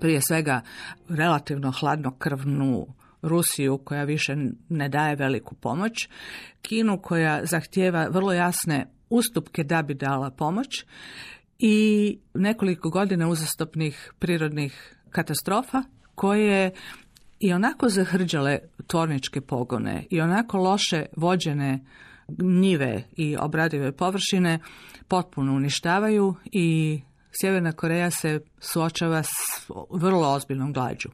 prije svega relativno hladnokrvnu Rusiju koja više ne daje veliku pomoć, Kinu koja zahtjeva vrlo jasne ustupke da bi dala pomoć i nekoliko godina uzastopnih prirodnih katastrofa koje i onako zahrđale tvorničke pogone i onako loše vođene njive i obradive površine potpuno uništavaju i Sjeverna Koreja se suočava s vrlo ozbiljnom glađu.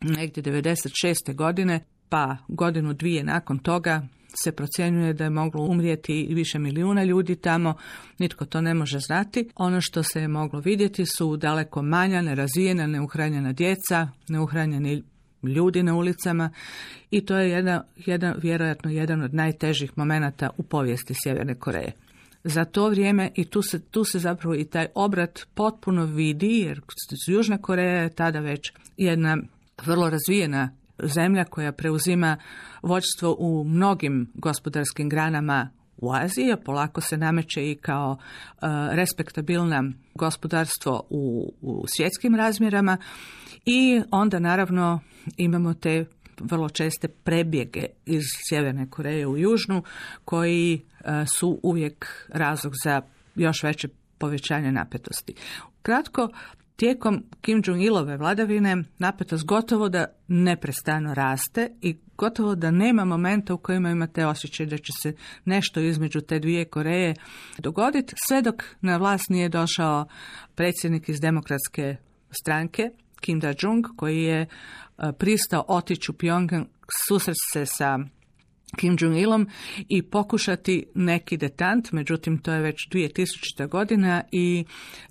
Negdje 96. godine, pa godinu dvije nakon toga, se procjenjuje da je moglo umrijeti više milijuna ljudi tamo, nitko to ne može znati. Ono što se je moglo vidjeti su daleko manja, nerazvijena, neuhranjena djeca, neuhranjeni ljudi na ulicama i to je jedan, jedan, vjerojatno jedan od najtežih momenata u povijesti Sjeverne Koreje. Za to vrijeme i tu se, tu se zapravo i taj obrat potpuno vidi jer Južna Koreja je tada već jedna vrlo razvijena zemlja koja preuzima vođstvo u mnogim gospodarskim granama u Aziji, a polako se nameće i kao uh, respektabilna gospodarstvo u, u svjetskim razmjerama i onda naravno imamo te vrlo česte prebjege iz Sjeverne Koreje u Južnu koji e, su uvijek razlog za još veće povećanje napetosti. Kratko, tijekom Kim Jong-ilove vladavine napetost gotovo da neprestano raste i gotovo da nema momenta u kojima imate osjećaj da će se nešto između te dvije Koreje dogoditi, sve dok na vlast nije došao predsjednik iz demokratske stranke, Kim Da-jung, koji je e, pristao otići u Pyongyang, susret se sa Kim Jong-ilom i pokušati neki detant, međutim to je već 2000. godina i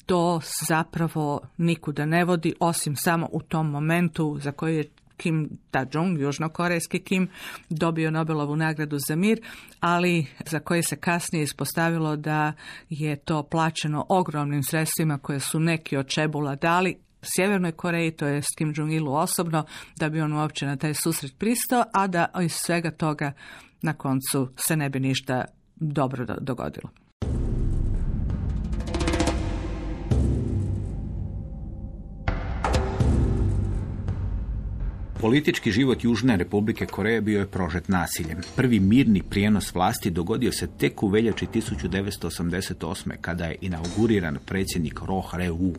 to zapravo nikuda ne vodi, osim samo u tom momentu za koji je Kim Da-jung, južnokorejski Kim, dobio Nobelovu nagradu za mir, ali za koje se kasnije ispostavilo da je to plaćeno ogromnim sredstvima koje su neki od Čebula dali, Sjevernoj Koreji, to je s Kim Jong-ilu osobno, da bi on uopće na taj susret pristao, a da iz svega toga na koncu se ne bi ništa dobro dogodilo. Politički život Južne Republike Koreje bio je prožet nasiljem. Prvi mirni prijenos vlasti dogodio se tek u veljači 1988. kada je inauguriran predsjednik Roh Reu.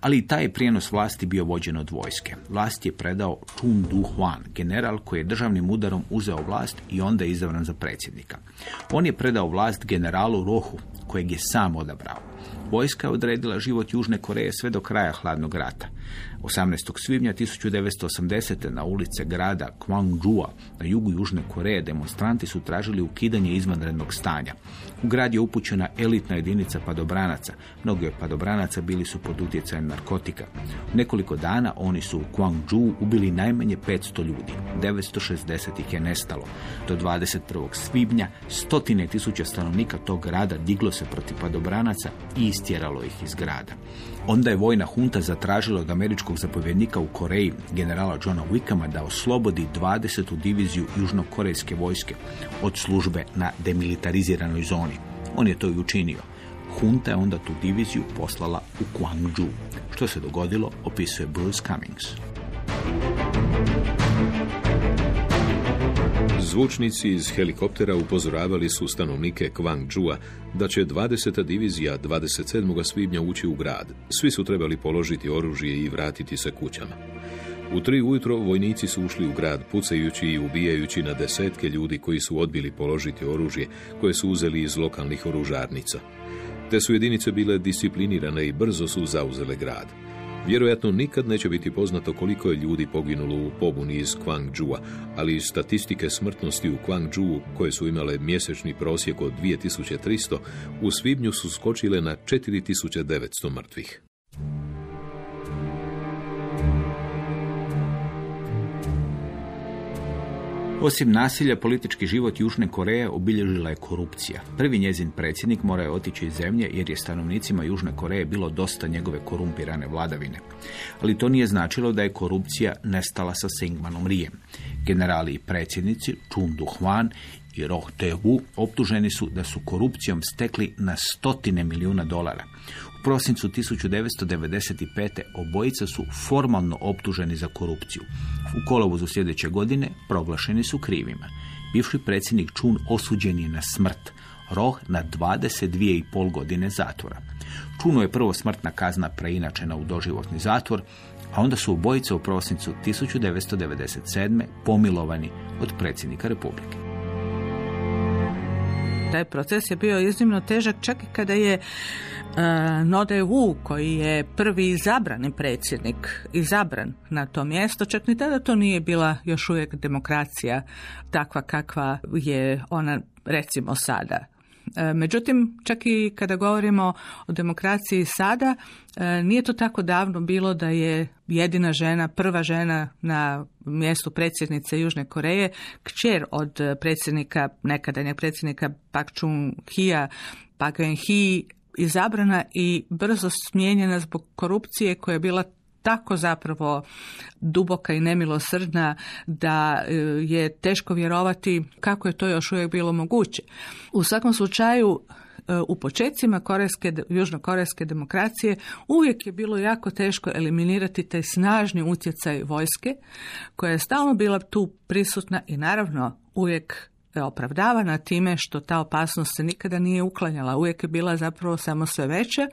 Ali taj je prijenos vlasti bio vođen od vojske. Vlast je predao Chun Du-hwan, general koji je državnim udarom uzeo vlast i onda je izabran za predsjednika. On je predao vlast generalu Rohu, kojeg je sam odabrao. Vojska je odredila život Južne Koreje sve do kraja hladnog rata. 18. svibnja 1980. na ulice grada Kwangju na jugu Južne Koreje demonstranti su tražili ukidanje izvanrednog stanja. U grad je upućena elitna jedinica padobranaca. Mnogi od padobranaca bili su pod utjecajem narkotika. U nekoliko dana oni su u Kwangju ubili najmanje 500 ljudi. 960 ih je nestalo. Do 21. svibnja stotine tisuća stanovnika tog grada diglo se protiv padobranaca i istjeralo ih iz grada. Onda je vojna hunta zatražila od američkog zapovjednika u Koreji, generala Johna Wickama, da oslobodi 20. diviziju južnokorejske vojske od službe na demilitariziranoj zoni. On je to i učinio. Hunta je onda tu diviziju poslala u Gwangju. Što se dogodilo, opisuje Bruce Cummings. Zvučnici iz helikoptera upozoravali su stanovnike Kwangđua da će 20. divizija 27. svibnja ući u grad. Svi su trebali položiti oružje i vratiti se kućama. U tri ujutro vojnici su ušli u grad pucajući i ubijajući na desetke ljudi koji su odbili položiti oružje koje su uzeli iz lokalnih oružarnica. Te su jedinice bile disciplinirane i brzo su zauzele grad. Vjerojatno nikad neće biti poznato koliko je ljudi poginulo u pobuni iz Kwangđua, ali statistike smrtnosti u Kwangđu, koje su imale mjesečni prosjek od 2300, u svibnju su skočile na 4900 mrtvih. Osim nasilja, politički život Južne Koreje obilježila je korupcija. Prvi njezin predsjednik morao je otići iz zemlje jer je stanovnicima Južne Koreje bilo dosta njegove korumpirane vladavine. Ali to nije značilo da je korupcija nestala sa Singmanom Rijem. Generali i predsjednici Chun Du-hwan i Roh Tae-woo optuženi su da su korupcijom stekli na stotine milijuna dolara. Prosincu 1995. obojica su formalno optuženi za korupciju. U kolovozu sljedeće godine proglašeni su krivima. Bivši predsjednik Čun osuđen je na smrt, Roh na 22,5 godine zatvora. Čunu je prvo smrtna kazna preinačena u doživotni zatvor, a onda su obojice u prosincu 1997. pomilovani od predsjednika Republike. Taj proces je bio iznimno težak čak i kada je uh, Node Wu, koji je prvi izabrani predsjednik, izabran na to mjesto, čak ni tada to nije bila još uvijek demokracija takva kakva je ona recimo sada. E, međutim, čak i kada govorimo o demokraciji sada, e, nije to tako davno bilo da je jedina žena, prva žena na mjestu predsjednice Južne Koreje, kćer od predsjednika, nekadanja predsjednika Pak Chung-hia, Pak Geun-hee, izabrana i brzo smijenjena zbog korupcije koja je bila tako zapravo duboka i nemilosrdna da e, je teško vjerovati kako je to još uvijek bilo moguće. U svakom slučaju e, u početcima korejske, južnokorejske demokracije uvijek je bilo jako teško eliminirati taj snažni utjecaj vojske koja je stalno bila tu prisutna i naravno uvijek opravdavana time što ta opasnost se nikada nije uklanjala, uvijek je bila zapravo samo sve veća,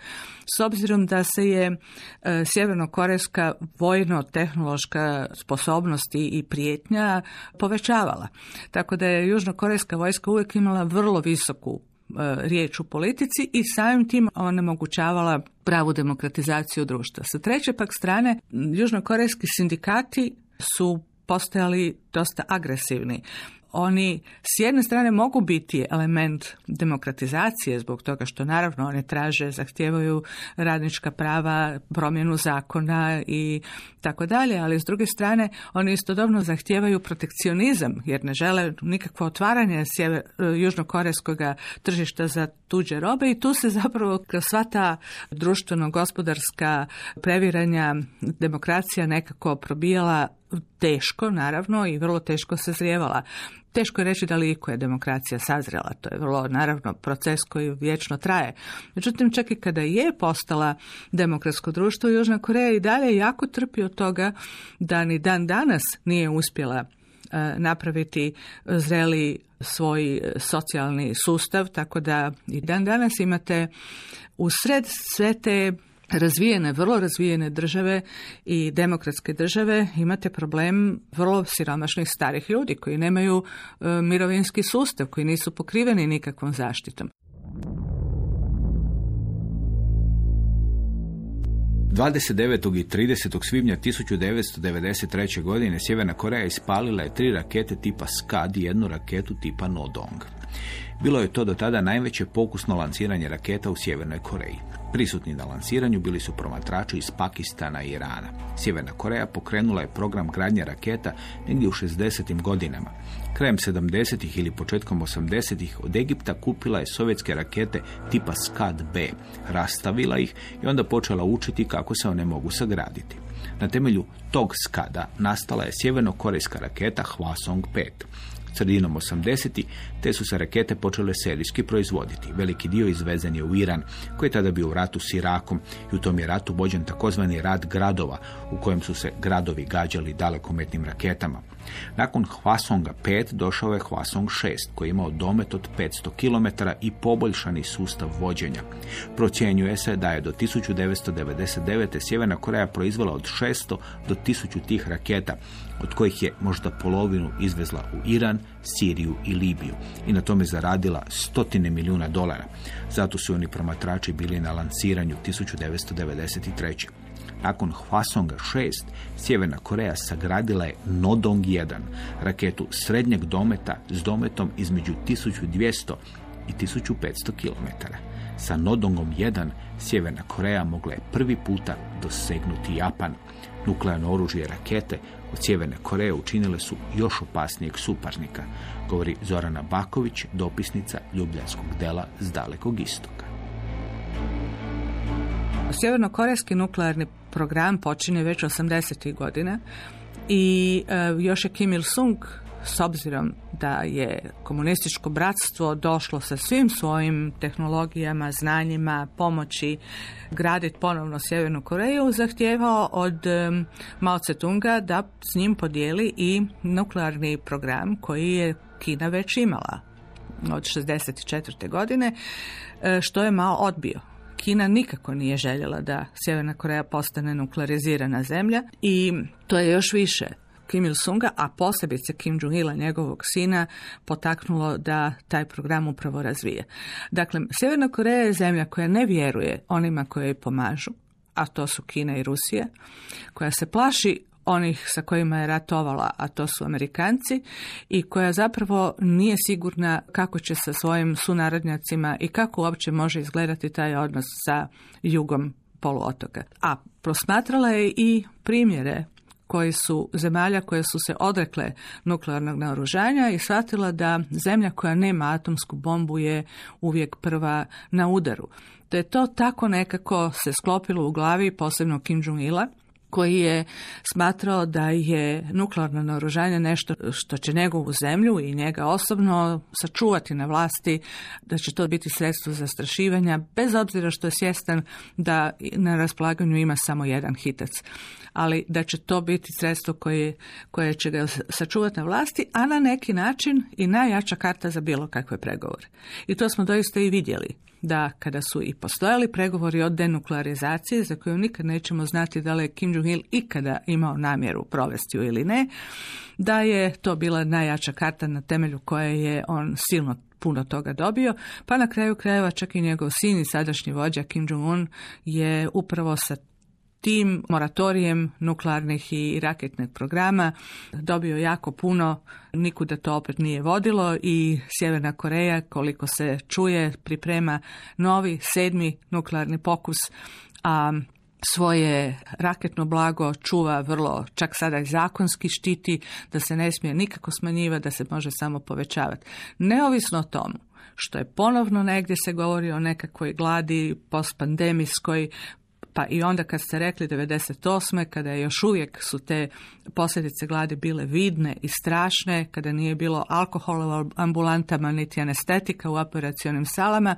s obzirom da se je e, sjevernokorejska vojno-tehnološka sposobnost i prijetnja povećavala. Tako da je južnokorejska vojska uvijek imala vrlo visoku e, riječ u politici i samim tim onemogućavala pravu demokratizaciju društva. Sa treće pak strane, južnokorejski sindikati su postojali dosta agresivni oni s jedne strane mogu biti element demokratizacije zbog toga što naravno oni traže, zahtijevaju radnička prava, promjenu zakona i tako dalje, ali s druge strane oni istodobno zahtijevaju protekcionizam jer ne žele nikakvo otvaranje sjever, južnokorejskog tržišta za tuđe robe i tu se zapravo kroz sva ta društveno-gospodarska previranja demokracija nekako probijala teško, naravno, i vrlo teško se zrijevala. Teško je reći da li je demokracija sazrela, to je vrlo, naravno, proces koji vječno traje. Međutim, čak i kada je postala demokratsko društvo, Južna Koreja i dalje jako trpi od toga da ni dan danas nije uspjela e, napraviti zreli svoj socijalni sustav, tako da i dan danas imate u sred sve te razvijene, vrlo razvijene države i demokratske države imate problem vrlo siromašnih starih ljudi koji nemaju e, mirovinski sustav, koji nisu pokriveni nikakvom zaštitom. 29. i 30. svibnja 1993. godine Sjeverna Koreja ispalila je tri rakete tipa SKAD i jednu raketu tipa Nodong. Bilo je to do tada najveće pokusno lanciranje raketa u Sjevernoj Koreji. Prisutni na lansiranju bili su promatrači iz Pakistana i Irana. Sjeverna Koreja pokrenula je program gradnje raketa negdje u 60. godinama. Krajem 70. ili početkom 80. od Egipta kupila je sovjetske rakete tipa Scad-B, rastavila ih i onda počela učiti kako se one mogu sagraditi. Na temelju tog skada nastala je sjeverno-korejska raketa Hwasong 5. Sredinom 80. te su se rakete počele serijski proizvoditi. Veliki dio izvezen je u Iran, koji je tada bio u ratu s Irakom i u tom je ratu vođen takozvani rad gradova, u kojem su se gradovi gađali dalekometnim raketama. Nakon Hwasonga 5 došao je Hwasong 6, koji je imao domet od 500 km i poboljšani sustav vođenja. Procjenjuje se da je do 1999. Sjeverna Koreja proizvela od 600 do 1000 tih raketa, od kojih je možda polovinu izvezla u Iran, Siriju i Libiju i na tome zaradila stotine milijuna dolara. Zato su oni promatrači bili na lansiranju 1993. Nakon Hwasonga 6, Sjeverna Koreja sagradila je Nodong 1, raketu srednjeg dometa s dometom između 1200 i 1500 km. Sa Nodongom 1 Sjeverna Koreja mogla je prvi puta dosegnuti Japan. Nuklearno oružje rakete od Sjeverne Koreje učinile su još opasnijeg suparnika, govori Zorana Baković, dopisnica Ljubljanskog dela s dalekog istoka. Sjeverno-korejski nuklearni program počinje već 80. godina i e, još je Kim Il-sung s obzirom da je komunističko bratstvo došlo sa svim svojim tehnologijama, znanjima, pomoći graditi ponovno Sjevernu Koreju, zahtijevao od Mao Tse-tunga da s njim podijeli i nuklearni program koji je Kina već imala od 64. godine, e, što je Mao odbio. Kina nikako nije željela da Sjeverna Koreja postane nuklearizirana zemlja i to je još više Kim Il-sunga, a posebice Kim Jong-ila, njegovog sina, potaknulo da taj program upravo razvije. Dakle, Sjeverna Koreja je zemlja koja ne vjeruje onima koji joj pomažu, a to su Kina i Rusija, koja se plaši onih sa kojima je ratovala, a to su Amerikanci, i koja zapravo nije sigurna kako će sa svojim sunarodnjacima i kako uopće može izgledati taj odnos sa jugom poluotoka. A prosmatrala je i primjere koji su zemalja koje su se odrekle nuklearnog naoružanja i shvatila da zemlja koja nema atomsku bombu je uvijek prva na udaru. Da je to tako nekako se sklopilo u glavi, posebno Kim Jong-ila, koji je smatrao da je nuklearno naoružanje nešto što će njegovu zemlju i njega osobno sačuvati na vlasti, da će to biti sredstvo zastrašivanja, bez obzira što je svjestan da na raspolaganju ima samo jedan hitac ali da će to biti sredstvo koje, koje će ga sačuvati na vlasti, a na neki način i najjača karta za bilo kakve pregovore. I to smo doista i vidjeli da kada su i postojali pregovori o denuklearizaciji, za koju nikad nećemo znati da li je Kim Jong-il ikada imao namjeru provesti ju ili ne, da je to bila najjača karta na temelju koje je on silno puno toga dobio, pa na kraju krajeva čak i njegov sin i sadašnji vođa Kim Jong-un je upravo sa tim moratorijem nuklearnih i raketnih programa dobio jako puno, nikuda to opet nije vodilo i Sjeverna Koreja, koliko se čuje, priprema novi, sedmi nuklearni pokus, a svoje raketno blago čuva vrlo, čak sada i zakonski štiti, da se ne smije nikako smanjivati, da se može samo povećavati. Neovisno o tomu što je ponovno negdje se govori o nekakvoj gladi postpandemijskoj, Pa i onda kad ste rekli 98. kada je još uvijek su te posljedice gladi bile vidne i strašne, kada nije bilo alkohola u ambulantama niti anestetika u operacionim salama,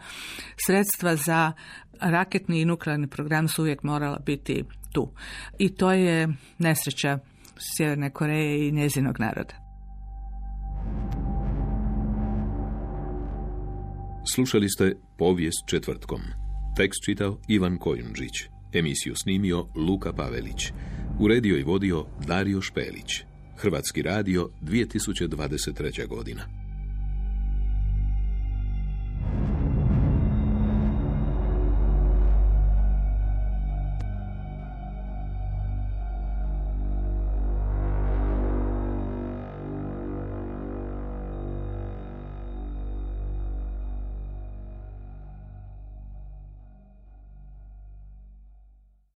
sredstva za raketni i nuklearni program su uvijek morala biti tu. I to je nesreća Sjeverne Koreje i njezinog naroda. Slušali ste povijest četvrtkom. Tekst čitao Ivan Kojundžić. Emisiju snimio Luka Pavelić. Uredio i vodio Dario Špelić. Hrvatski radio 2023. godina.